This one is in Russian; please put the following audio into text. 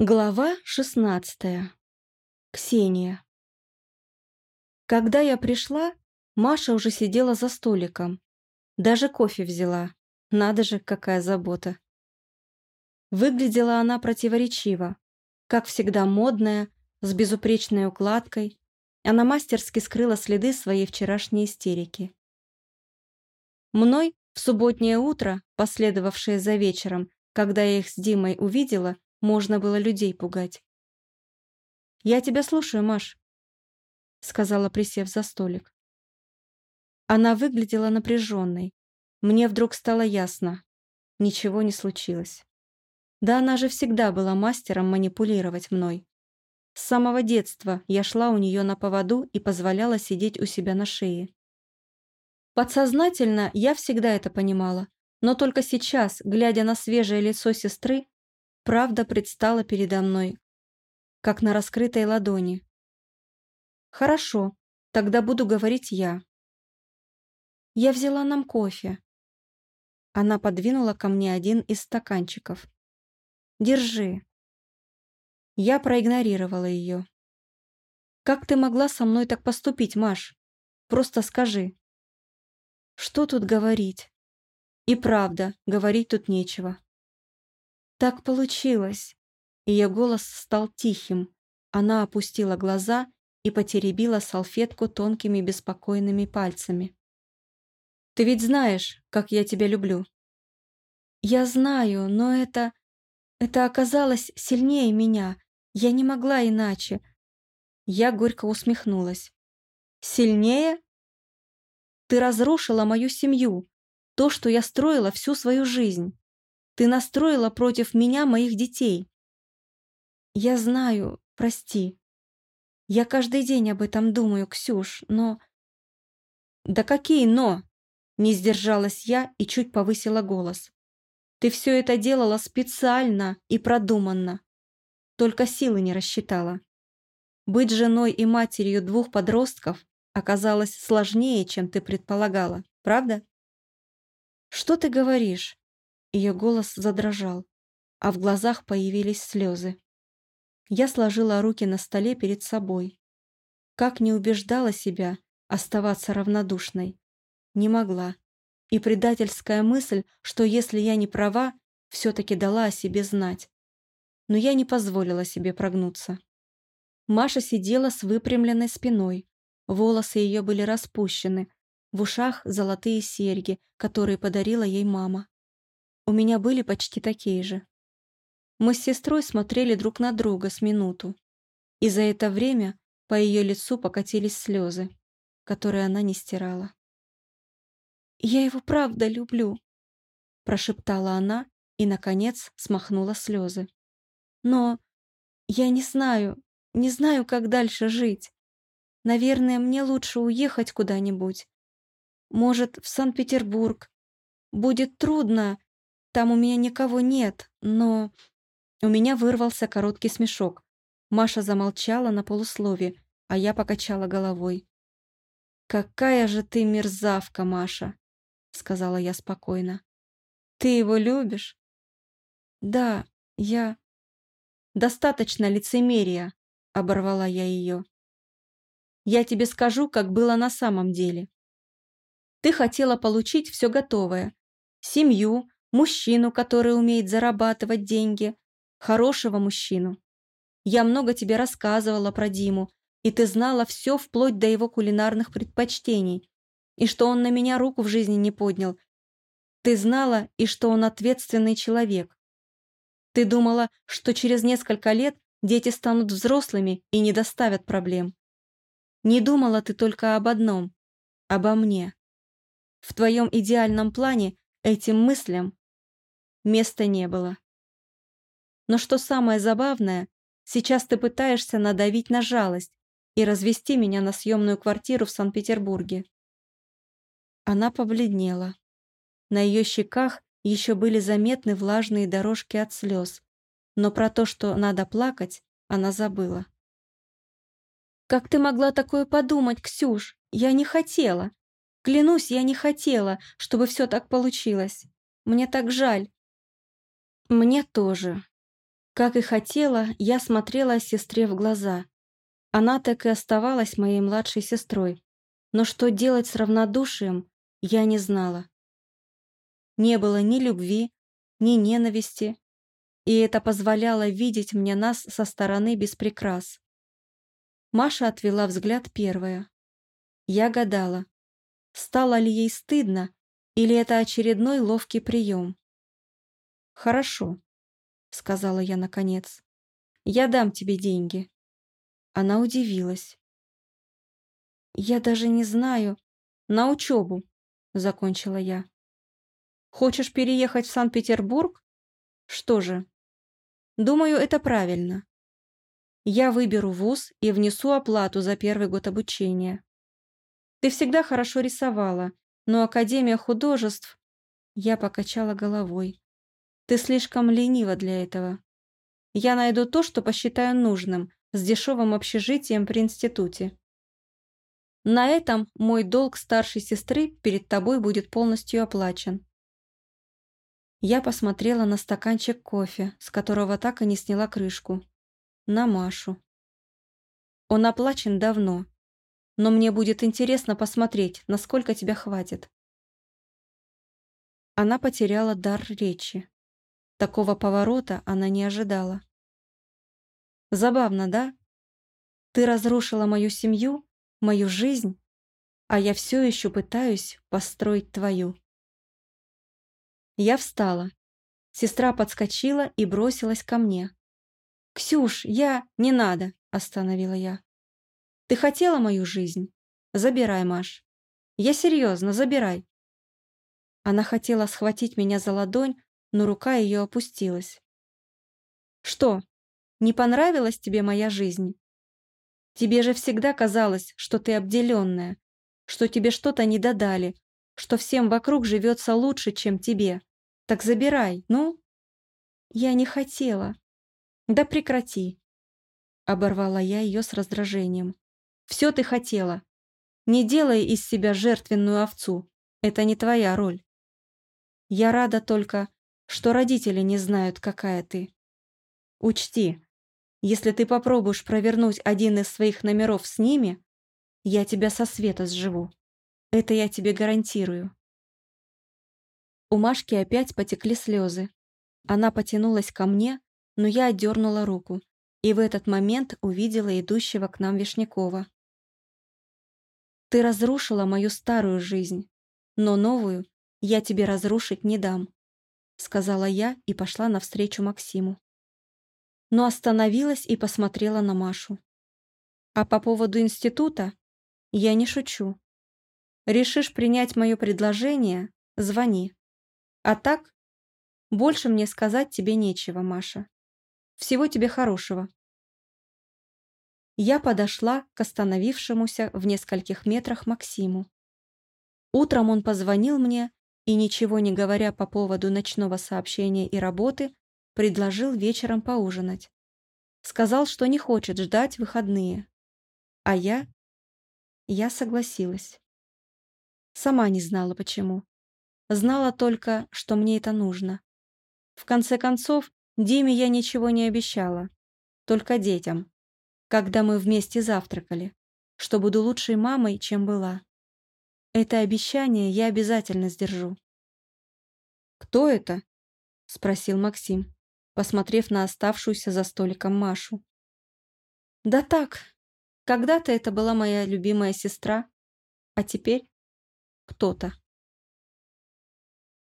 Глава 16. Ксения. Когда я пришла, Маша уже сидела за столиком. Даже кофе взяла. Надо же, какая забота. Выглядела она противоречиво. Как всегда модная, с безупречной укладкой. Она мастерски скрыла следы своей вчерашней истерики. Мной в субботнее утро, последовавшее за вечером, когда я их с Димой увидела, можно было людей пугать. «Я тебя слушаю, Маш», — сказала, присев за столик. Она выглядела напряженной. Мне вдруг стало ясно. Ничего не случилось. Да она же всегда была мастером манипулировать мной. С самого детства я шла у нее на поводу и позволяла сидеть у себя на шее. Подсознательно я всегда это понимала, но только сейчас, глядя на свежее лицо сестры, Правда предстала передо мной, как на раскрытой ладони. «Хорошо, тогда буду говорить я». «Я взяла нам кофе». Она подвинула ко мне один из стаканчиков. «Держи». Я проигнорировала ее. «Как ты могла со мной так поступить, Маш? Просто скажи». «Что тут говорить?» «И правда, говорить тут нечего». «Так получилось!» Ее голос стал тихим. Она опустила глаза и потеребила салфетку тонкими беспокойными пальцами. «Ты ведь знаешь, как я тебя люблю?» «Я знаю, но это... это оказалось сильнее меня. Я не могла иначе». Я горько усмехнулась. «Сильнее? Ты разрушила мою семью, то, что я строила всю свою жизнь. Ты настроила против меня моих детей. Я знаю, прости. Я каждый день об этом думаю, Ксюш, но... Да какие «но»? Не сдержалась я и чуть повысила голос. Ты все это делала специально и продуманно. Только силы не рассчитала. Быть женой и матерью двух подростков оказалось сложнее, чем ты предполагала, правда? Что ты говоришь? Ее голос задрожал, а в глазах появились слезы. Я сложила руки на столе перед собой. Как не убеждала себя оставаться равнодушной. Не могла. И предательская мысль, что если я не права, все-таки дала о себе знать. Но я не позволила себе прогнуться. Маша сидела с выпрямленной спиной. Волосы ее были распущены, в ушах золотые серьги, которые подарила ей мама. У меня были почти такие же. Мы с сестрой смотрели друг на друга с минуту, и за это время по ее лицу покатились слезы, которые она не стирала. «Я его правда люблю», – прошептала она и, наконец, смахнула слезы. «Но я не знаю, не знаю, как дальше жить. Наверное, мне лучше уехать куда-нибудь. Может, в Санкт-Петербург. Будет трудно, там у меня никого нет, но...» У меня вырвался короткий смешок. Маша замолчала на полуслове, а я покачала головой. «Какая же ты мерзавка, Маша!» — сказала я спокойно. «Ты его любишь?» «Да, я...» «Достаточно лицемерия», — оборвала я ее. «Я тебе скажу, как было на самом деле. Ты хотела получить все готовое. Семью, мужчину, который умеет зарабатывать деньги, хорошего мужчину. Я много тебе рассказывала про Диму, и ты знала все вплоть до его кулинарных предпочтений, и что он на меня руку в жизни не поднял. Ты знала и что он ответственный человек. Ты думала, что через несколько лет дети станут взрослыми и не доставят проблем. Не думала ты только об одном – обо мне. В твоем идеальном плане этим мыслям места не было. Но что самое забавное, сейчас ты пытаешься надавить на жалость и развести меня на съемную квартиру в Санкт-Петербурге. Она побледнела. На ее щеках еще были заметны влажные дорожки от слез, но про то, что надо плакать, она забыла. «Как ты могла такое подумать, Ксюш? Я не хотела. Клянусь, я не хотела, чтобы все так получилось. Мне так жаль. «Мне тоже». Как и хотела, я смотрела сестре в глаза. Она так и оставалась моей младшей сестрой. Но что делать с равнодушием, я не знала. Не было ни любви, ни ненависти, и это позволяло видеть мне нас со стороны без прикрас. Маша отвела взгляд первая. Я гадала, стало ли ей стыдно, или это очередной ловкий прием. «Хорошо», — сказала я наконец. «Я дам тебе деньги». Она удивилась. «Я даже не знаю. На учебу», — закончила я. «Хочешь переехать в Санкт-Петербург? Что же, думаю, это правильно. Я выберу вуз и внесу оплату за первый год обучения. Ты всегда хорошо рисовала, но Академия художеств...» Я покачала головой. «Ты слишком ленива для этого. Я найду то, что посчитаю нужным, с дешевым общежитием при институте. На этом мой долг старшей сестры перед тобой будет полностью оплачен. Я посмотрела на стаканчик кофе, с которого так и не сняла крышку. На Машу. Он оплачен давно, но мне будет интересно посмотреть, насколько тебя хватит. Она потеряла дар речи. Такого поворота она не ожидала. Забавно, да? Ты разрушила мою семью, мою жизнь, а я все еще пытаюсь построить твою. Я встала. Сестра подскочила и бросилась ко мне. «Ксюш, я... Не надо!» – остановила я. «Ты хотела мою жизнь? Забирай, Маш. Я серьезно, забирай!» Она хотела схватить меня за ладонь, но рука ее опустилась. «Что, не понравилась тебе моя жизнь? Тебе же всегда казалось, что ты обделенная, что тебе что-то не додали, что всем вокруг живется лучше, чем тебе. Так забирай, ну?» «Я не хотела». «Да прекрати», — оборвала я ее с раздражением. «Все ты хотела. Не делай из себя жертвенную овцу. Это не твоя роль. Я рада только, что родители не знают, какая ты. Учти, если ты попробуешь провернуть один из своих номеров с ними, я тебя со света сживу. Это я тебе гарантирую. У Машки опять потекли слезы. Она потянулась ко мне, но я отдернула руку и в этот момент увидела идущего к нам Вишнякова. «Ты разрушила мою старую жизнь, но новую я тебе разрушить не дам», сказала я и пошла навстречу Максиму но остановилась и посмотрела на Машу. А по поводу института я не шучу. Решишь принять мое предложение – звони. А так, больше мне сказать тебе нечего, Маша. Всего тебе хорошего. Я подошла к остановившемуся в нескольких метрах Максиму. Утром он позвонил мне и, ничего не говоря по поводу ночного сообщения и работы, предложил вечером поужинать. Сказал, что не хочет ждать выходные. А я... Я согласилась. Сама не знала, почему. Знала только, что мне это нужно. В конце концов, Диме я ничего не обещала. Только детям. Когда мы вместе завтракали. Что буду лучшей мамой, чем была. Это обещание я обязательно сдержу. «Кто это?» — спросил Максим посмотрев на оставшуюся за столиком Машу. «Да так, когда-то это была моя любимая сестра, а теперь кто-то».